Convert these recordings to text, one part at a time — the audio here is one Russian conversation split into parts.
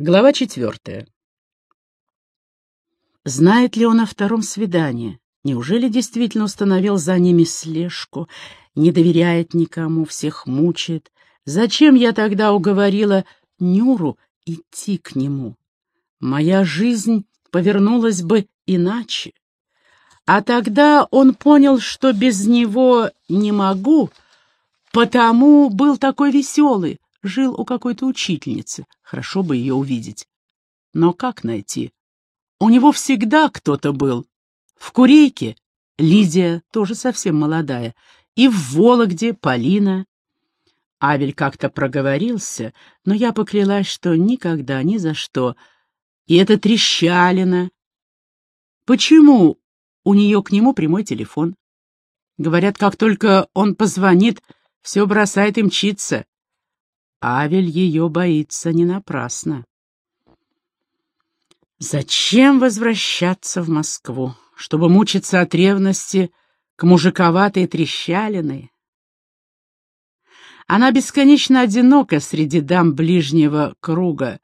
Глава четвертая. Знает ли он о втором свидании? Неужели действительно установил за ними слежку? Не доверяет никому, всех мучает. Зачем я тогда уговорила Нюру идти к нему? Моя жизнь повернулась бы иначе. А тогда он понял, что без него не могу, потому был такой веселый, жил у какой-то учительницы. Хорошо бы ее увидеть. Но как найти? У него всегда кто-то был. В Курейке Лидия, тоже совсем молодая, и в Вологде Полина. Авель как-то проговорился, но я поклялась, что никогда, ни за что. И это трещалина. Почему у нее к нему прямой телефон? Говорят, как только он позвонит, все бросает и мчится. Авель ее боится не напрасно. Зачем возвращаться в Москву, чтобы мучиться от ревности к мужиковатой трещалиной? Она бесконечно одинока среди дам ближнего круга.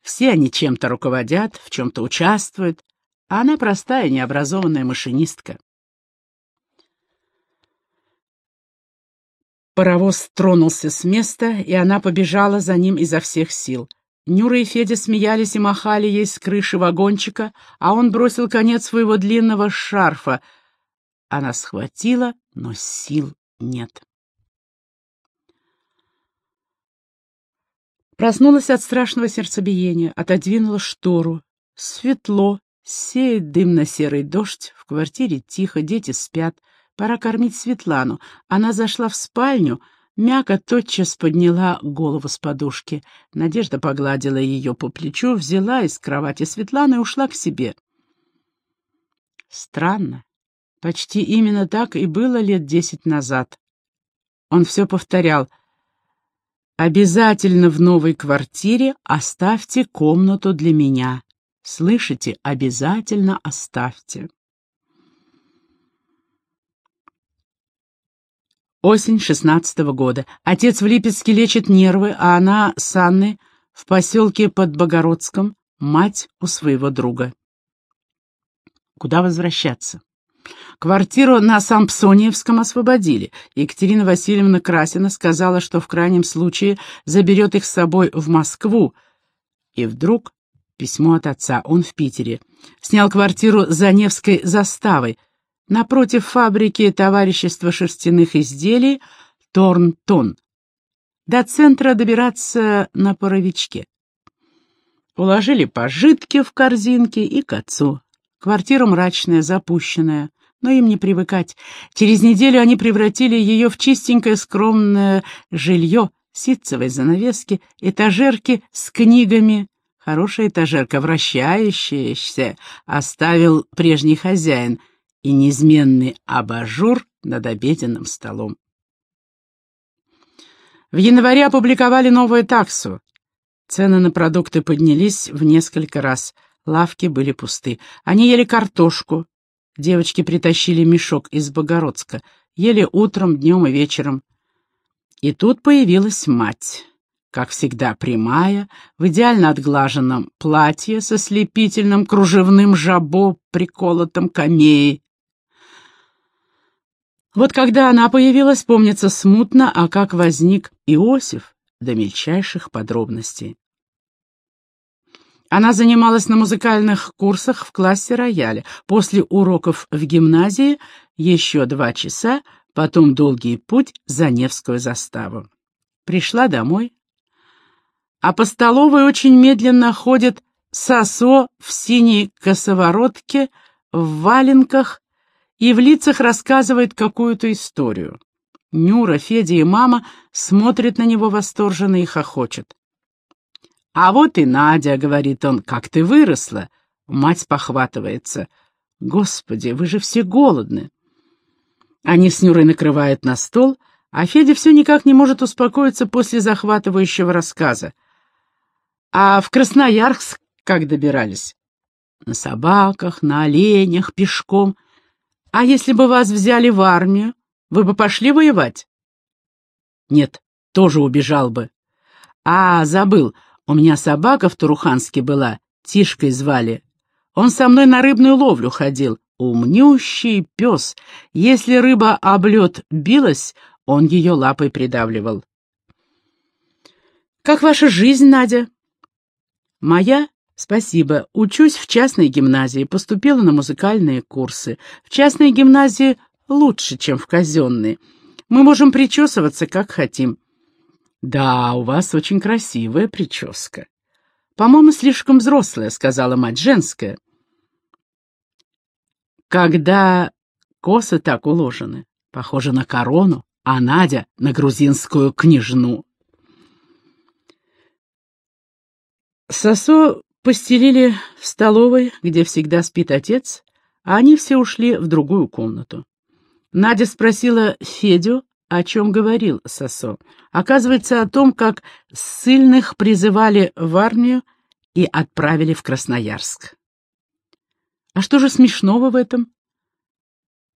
Все они чем-то руководят, в чем-то участвуют, а она простая необразованная машинистка. Паровоз тронулся с места, и она побежала за ним изо всех сил. Нюра и Федя смеялись и махали ей с крыши вагончика, а он бросил конец своего длинного шарфа. Она схватила, но сил нет. Проснулась от страшного сердцебиения, отодвинула штору. Светло, сеет дымно-серый дождь, в квартире тихо, дети спят — Пора кормить Светлану. Она зашла в спальню. Мяка тотчас подняла голову с подушки. Надежда погладила ее по плечу, взяла из кровати Светлану и ушла к себе. Странно. Почти именно так и было лет десять назад. Он все повторял. «Обязательно в новой квартире оставьте комнату для меня. Слышите? Обязательно оставьте». Осень шестнадцатого года. Отец в Липецке лечит нервы, а она с Анной в поселке под Богородском, мать у своего друга. Куда возвращаться? Квартиру на Сампсониевском освободили. Екатерина Васильевна Красина сказала, что в крайнем случае заберет их с собой в Москву. И вдруг письмо от отца, он в Питере. Снял квартиру за Невской заставой, напротив фабрики товарищества шерстяных изделий Торнтон. До центра добираться на паровичке. Уложили пожитки в корзинки и к отцу. Квартира мрачная, запущенная, но им не привыкать. Через неделю они превратили ее в чистенькое скромное жилье, ситцевой занавески, этажерки с книгами. Хорошая этажерка, вращающаяся, оставил прежний хозяин — и неизменный абажур над обеденным столом. В январе опубликовали новую таксу. Цены на продукты поднялись в несколько раз. Лавки были пусты. Они ели картошку. Девочки притащили мешок из Богородска. Ели утром, днем и вечером. И тут появилась мать. Как всегда прямая, в идеально отглаженном платье со слепительным кружевным жабо, приколотом камеей. Вот когда она появилась, помнится смутно, а как возник Иосиф до мельчайших подробностей. Она занималась на музыкальных курсах в классе рояля. После уроков в гимназии еще два часа, потом долгий путь за Невскую заставу. Пришла домой, а по столовой очень медленно ходит Сосо в синей косоворотке, в валенках и в лицах рассказывает какую-то историю. Нюра, Федя и мама смотрят на него восторженно и хохочет. «А вот и Надя», — говорит он, — «как ты выросла!» Мать похватывается. «Господи, вы же все голодны!» Они с Нюрой накрывают на стол, а Федя все никак не может успокоиться после захватывающего рассказа. «А в Красноярск как добирались?» «На собаках, на оленях, пешком». А если бы вас взяли в армию, вы бы пошли воевать? Нет, тоже убежал бы. А, забыл, У меня собака в Туруханске была, Тишкой звали. Он со мной на рыбную ловлю ходил. Умнющий пес. Если рыба об лед билась, он ее лапой придавливал. «Как ваша жизнь, Надя?» «Моя? Спасибо. Учусь в частной гимназии, поступила на музыкальные курсы. В частной гимназии лучше, чем в казенной. Мы можем причесываться, как хотим». «Да, у вас очень красивая прическа». «По-моему, слишком взрослая», — сказала мать женская. Когда косы так уложены, похоже на корону, а Надя — на грузинскую княжну. Сосо постелили в столовой, где всегда спит отец, а они все ушли в другую комнату. Надя спросила Федю, о чем говорил Сосо. Оказывается, о том, как ссыльных призывали в армию и отправили в Красноярск. А что же смешного в этом?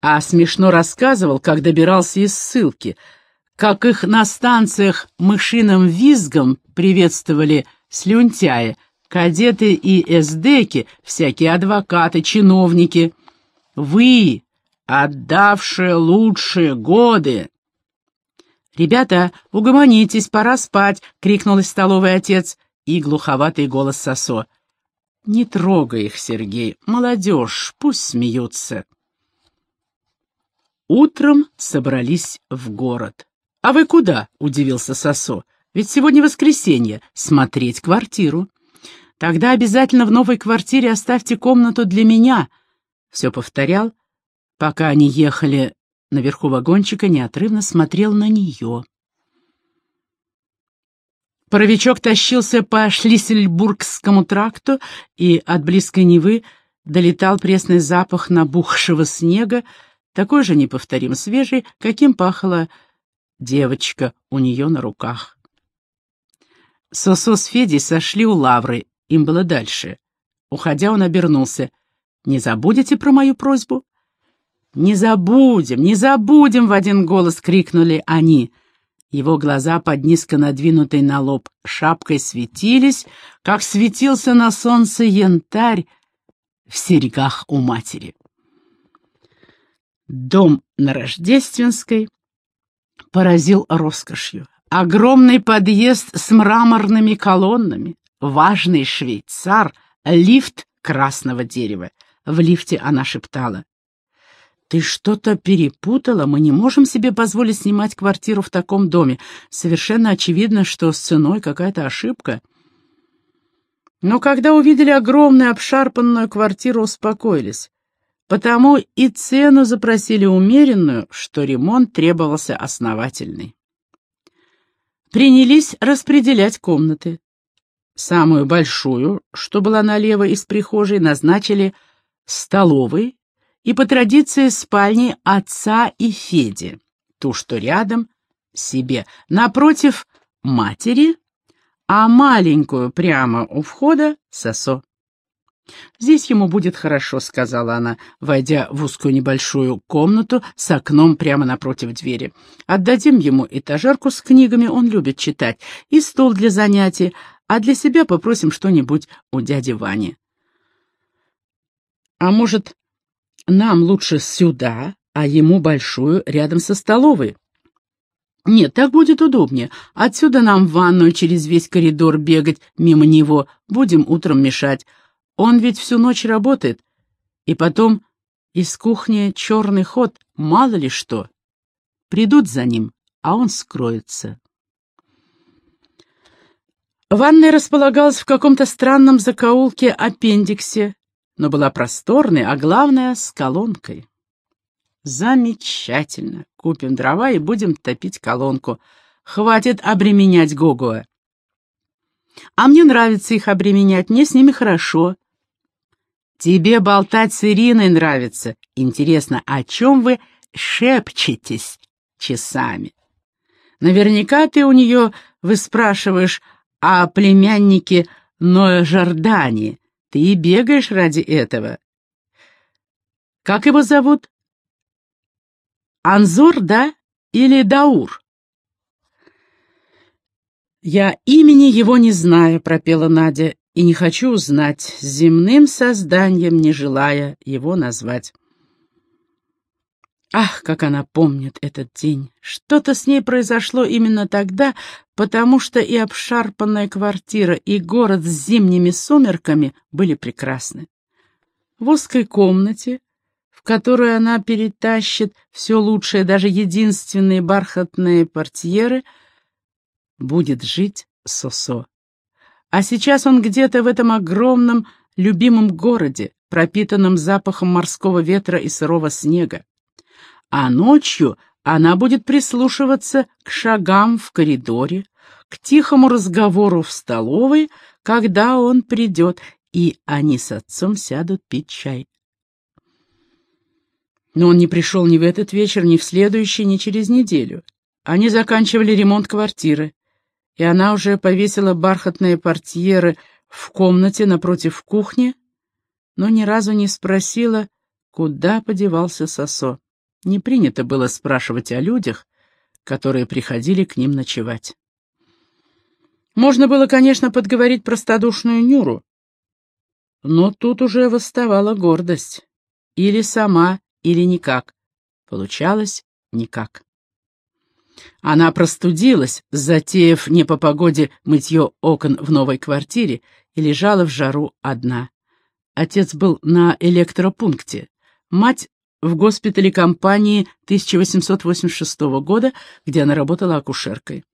А смешно рассказывал, как добирался из ссылки, как их на станциях мышиным визгом приветствовали слюнтяи, кадеты и эсдеки, всякие адвокаты, чиновники. Вы, отдавшие лучшие годы. «Ребята, угомонитесь, пора спать!» — крикнул из столовой отец и глуховатый голос Сосо. «Не трогай их, Сергей, молодежь, пусть смеются». Утром собрались в город. «А вы куда?» — удивился Сосо. «Ведь сегодня воскресенье. Смотреть квартиру». «Тогда обязательно в новой квартире оставьте комнату для меня», — все повторял, пока они ехали наверху вагончика, неотрывно смотрел на нее. Паровичок тащился по Шлиссельбургскому тракту, и от близкой Невы долетал пресный запах набухшего снега, такой же неповторим свежий, каким пахла девочка у нее на руках. Сосо с Федей сошли у лавры, им было дальше. Уходя, он обернулся. «Не забудете про мою просьбу?» «Не забудем, не забудем!» — в один голос крикнули они — его глаза под низко надвинутой на лоб шапкой светились, как светился на солнце янтарь в серьгах у матери. Дом на Рождественской поразил роскошью. Огромный подъезд с мраморными колоннами, важный швейцар, лифт красного дерева. В лифте она шептала. «Ты что-то перепутала. Мы не можем себе позволить снимать квартиру в таком доме. Совершенно очевидно, что с ценой какая-то ошибка». Но когда увидели огромную обшарпанную квартиру, успокоились. Потому и цену запросили умеренную, что ремонт требовался основательный. Принялись распределять комнаты. Самую большую, что была налево из прихожей, назначили столовой и по традиции спальни отца и Феди, ту, что рядом, себе, напротив матери, а маленькую прямо у входа сосо. «Здесь ему будет хорошо», — сказала она, войдя в узкую небольшую комнату с окном прямо напротив двери. «Отдадим ему этажерку с книгами, он любит читать, и стол для занятий, а для себя попросим что-нибудь у дяди Вани». «А может, нам лучше сюда, а ему большую рядом со столовой. Нет, так будет удобнее. Отсюда нам в ванную через весь коридор бегать мимо него. Будем утром мешать. Он ведь всю ночь работает. И потом из кухни черный ход, мало ли что. Придут за ним, а он скроется. Ванная располагалась в каком-то странном закоулке-аппендиксе, но была просторной, а главное — с колонкой. Замечательно. Купим дрова и будем топить колонку. Хватит обременять Гогуа. А мне нравится их обременять, мне с ними хорошо. Тебе болтать с Ириной нравится. Интересно, о чем вы шепчетесь часами? Наверняка ты у нее выспрашиваешь о племяннике Ноя Жордани, ты и бегаешь ради этого. Как его зовут? Анзор, да? Или Даур? «Я имени его не знаю», — пропела Надя, — «и не хочу узнать, земным созданием не желая его назвать». Ах, как она помнит этот день! Что-то с ней произошло именно тогда, потому что и обшарпанная квартира, и город с зимними сумерками были прекрасны. В узкой комнате, в которую она перетащит все лучшее, даже единственные бархатные портьеры, будет жить Сосо. А сейчас он где-то в этом огромном, любимом городе, пропитанном запахом морского ветра и сырого снега а ночью она будет прислушиваться к шагам в коридоре, к тихому разговору в столовой, когда он придет, и они с отцом сядут пить чай. Но он не пришел ни в этот вечер, ни в следующий, ни через неделю. Они заканчивали ремонт квартиры, и она уже повесила бархатные портьеры в комнате напротив кухни, но ни разу не спросила, куда подевался Сосо. Не принято было спрашивать о людях, которые приходили к ним ночевать. Можно было, конечно, подговорить простодушную Нюру, но тут уже восставала гордость. Или сама, или никак. Получалось никак. Она простудилась, затеяв не по погоде мытье окон в новой квартире, и лежала в жару одна. Отец был на электропункте. Мать в госпитале компании 1886 года, где она работала акушеркой.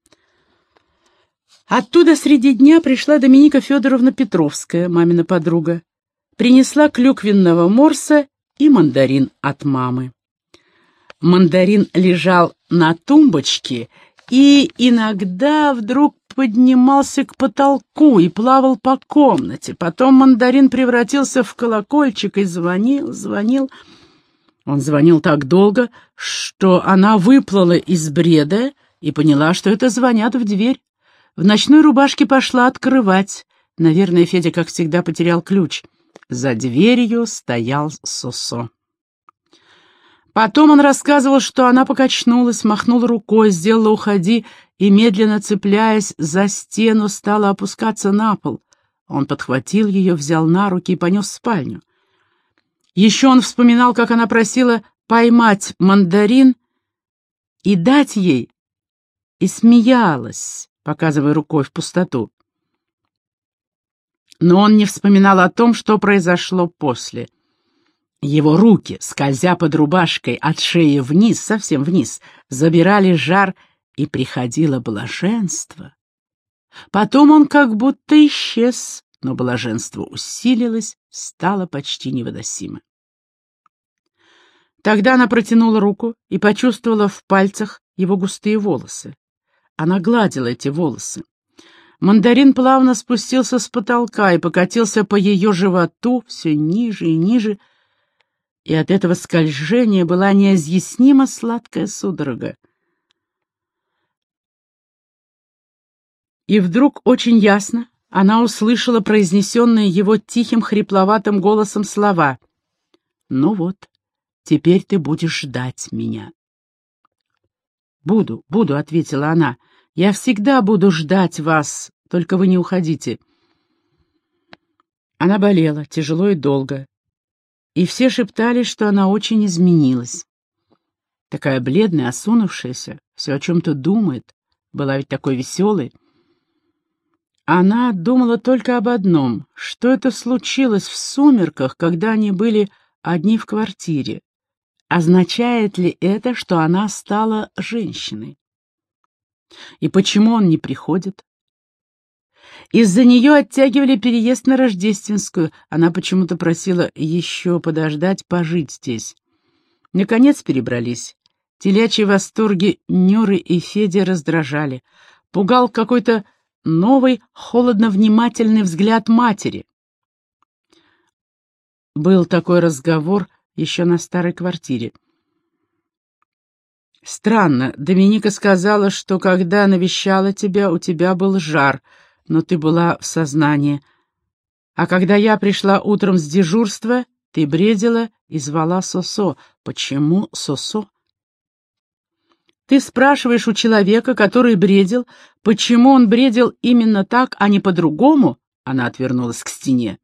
Оттуда среди дня пришла Доминика Федоровна Петровская, мамина подруга. Принесла клюквенного морса и мандарин от мамы. Мандарин лежал на тумбочке и иногда вдруг поднимался к потолку и плавал по комнате. Потом мандарин превратился в колокольчик и звонил, звонил. Он звонил так долго, что она выплыла из бреда и поняла, что это звонят в дверь. В ночной рубашке пошла открывать. Наверное, Федя, как всегда, потерял ключ. За дверью стоял Сосо. Потом он рассказывал, что она покачнулась, махнула рукой, сделала «уходи» и, медленно цепляясь за стену, стала опускаться на пол. Он подхватил ее, взял на руки и понес в спальню. Еще он вспоминал, как она просила поймать мандарин и дать ей, и смеялась, показывая рукой в пустоту. Но он не вспоминал о том, что произошло после. Его руки, скользя под рубашкой от шеи вниз, совсем вниз, забирали жар, и приходило блаженство. Потом он как будто исчез, но блаженство усилилось, стало почти невыносимо. Тогда она протянула руку и почувствовала в пальцах его густые волосы. Она гладила эти волосы. Мандарин плавно спустился с потолка и покатился по ее животу все ниже и ниже, и от этого скольжения была неизъяснимо сладкая судорога. И вдруг очень ясно она услышала произнесенные его тихим хрипловатым голосом слова. «Ну вот, теперь ты будешь ждать меня». «Буду, буду», — ответила она. «Я всегда буду ждать вас, только вы не уходите». Она болела, тяжело и долго, и все шептали, что она очень изменилась. Такая бледная, осунувшаяся, все о чем-то думает, была ведь такой веселой. Она думала только об одном, что это случилось в сумерках, когда они были одни в квартире. Означает ли это, что она стала женщиной? И почему он не приходит? Из-за нее оттягивали переезд на Рождественскую. Она почему-то просила еще подождать, пожить здесь. Наконец перебрались. Телячьи восторги Нюры и Федя раздражали. Пугал какой-то новый, холодно-внимательный взгляд матери. Был такой разговор еще на старой квартире. Странно, Доминика сказала, что когда навещала тебя, у тебя был жар, но ты была в сознании. А когда я пришла утром с дежурства, ты бредила и звала Сосо. Почему Сосо? Ты спрашиваешь у человека, который бредил, почему он бредил именно так, а не по-другому? Она отвернулась к стене.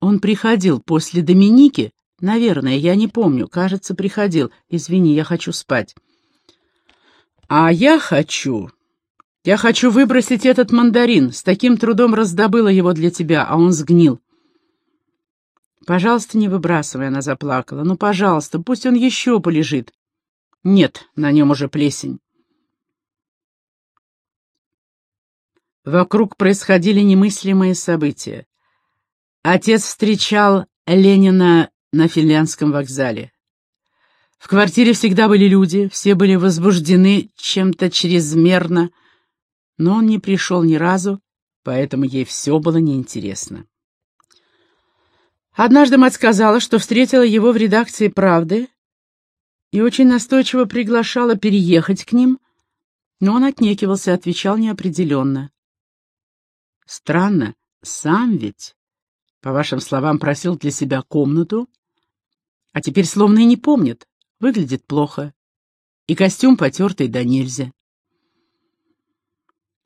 Он приходил после Доминики? Наверное, я не помню. Кажется, приходил. Извини, я хочу спать. А я хочу... Я хочу выбросить этот мандарин. С таким трудом раздобыла его для тебя, а он сгнил. Пожалуйста, не выбрасывай, она заплакала. Ну, пожалуйста, пусть он еще полежит. Нет, на нем уже плесень. Вокруг происходили немыслимые события. Отец встречал Ленина на финляндском вокзале. В квартире всегда были люди, все были возбуждены чем-то чрезмерно, но он не пришел ни разу, поэтому ей все было неинтересно. Однажды мать сказала, что встретила его в редакции «Правды» и очень настойчиво приглашала переехать к ним, но он отнекивался, отвечал неопределенно. Странно, сам ведь, по вашим словам, просил для себя комнату, а теперь словно и не помнит, выглядит плохо, и костюм потертый да нельзя.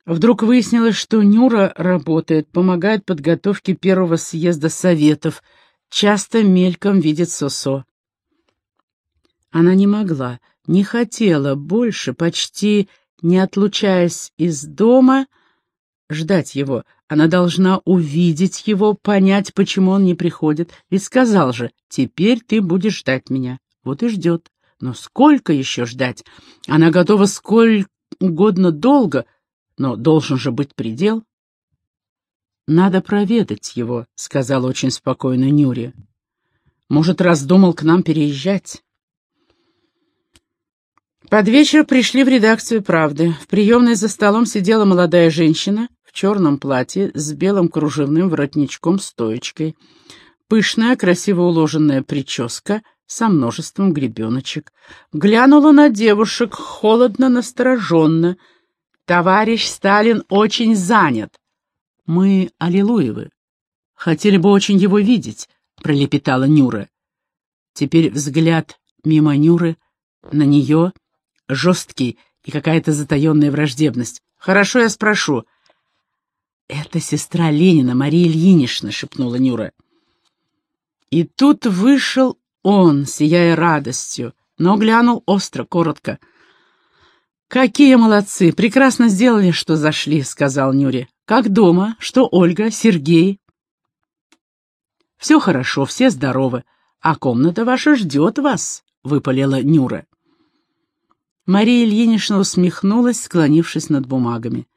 Вдруг выяснилось, что Нюра работает, помогает подготовке первого съезда советов, часто мельком видит Сосо. Она не могла, не хотела больше, почти не отлучаясь из дома, ждать его. Она должна увидеть его, понять, почему он не приходит. Ведь сказал же, теперь ты будешь ждать меня. Вот и ждет. Но сколько еще ждать? Она готова сколь угодно долго, но должен же быть предел. «Надо проведать его», — сказал очень спокойно Нюри. «Может, раздумал к нам переезжать?» Под вечер пришли в редакцию «Правды». В приемной за столом сидела молодая женщина в черном платье с белым кружевным воротничком-стоечкой. Пышная, красиво уложенная прическа со множеством гребеночек. Глянула на девушек холодно, настороженно. «Товарищ Сталин очень занят». «Мы Аллилуевы. Хотели бы очень его видеть», — пролепетала Нюра. Теперь взгляд мимо Нюры на нее — жесткий и какая-то затаенная враждебность. «Хорошо, я спрошу». «Это сестра Ленина, Мария Ильинична», — шепнула Нюра. И тут вышел он, сияя радостью, но глянул остро, коротко. «Какие молодцы! Прекрасно сделали, что зашли», — сказал Нюре. «Как дома? Что Ольга, Сергей?» «Все хорошо, все здоровы, а комната ваша ждет вас», — выпалила Нюра. Мария Ильинична усмехнулась, склонившись над бумагами.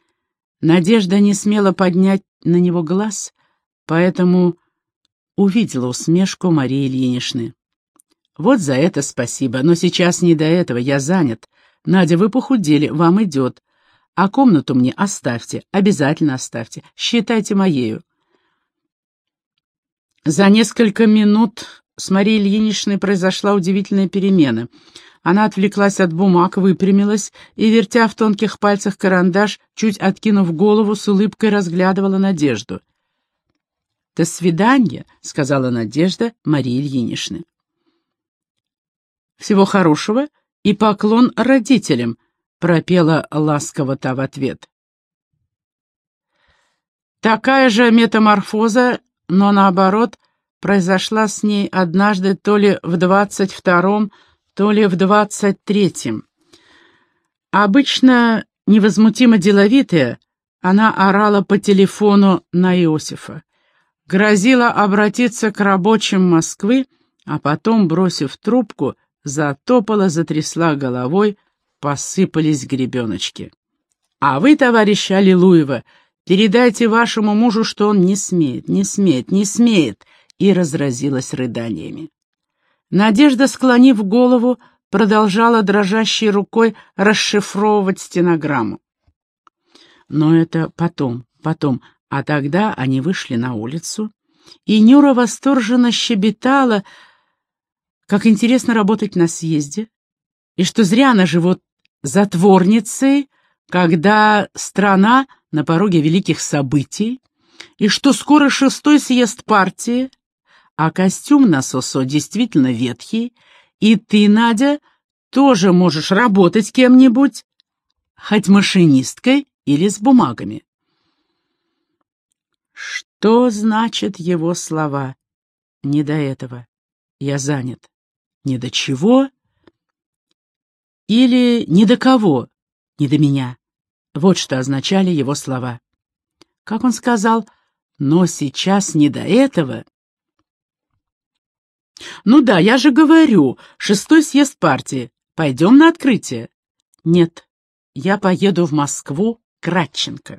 Надежда не смела поднять на него глаз, поэтому увидела усмешку Марии Ильиничны. «Вот за это спасибо, но сейчас не до этого, я занят. Надя, вы похудели, вам идет. А комнату мне оставьте, обязательно оставьте, считайте моею». За несколько минут с Марией Ильиничной произошла удивительная перемена — она отвлеклась от бумаг, выпрямилась и, вертя в тонких пальцах карандаш, чуть откинув голову, с улыбкой разглядывала Надежду. «До свидания», — сказала Надежда Марии Ильиничны. «Всего хорошего и поклон родителям», — пропела ласково та в ответ. Такая же метаморфоза, но наоборот, произошла с ней однажды то ли в двадцать втором, то ли в двадцать третьем. Обычно невозмутимо деловитая, она орала по телефону на Иосифа, грозила обратиться к рабочим Москвы, а потом, бросив трубку, затопала, затрясла головой, посыпались гребеночки. «А вы, товарищ Аллилуева, передайте вашему мужу, что он не смеет, не смеет, не смеет», и разразилась рыданиями. Надежда, склонив голову, продолжала дрожащей рукой расшифровывать стенограмму. Но это потом, потом. А тогда они вышли на улицу, и Нюра восторженно щебетала, как интересно работать на съезде, и что зря она живет затворницей, когда страна на пороге великих событий, и что скоро шестой съезд партии, а костюм на Сосо действительно ветхий, и ты, Надя, тоже можешь работать кем-нибудь, хоть машинисткой или с бумагами. Что значит его слова? Не до этого. Я занят. Не до чего? Или не до кого? Не до меня. Вот что означали его слова. Как он сказал, но сейчас не до этого. Ну да, я же говорю, шестой съезд партии. Пойдем на открытие. Нет, я поеду в Москву к Радченко.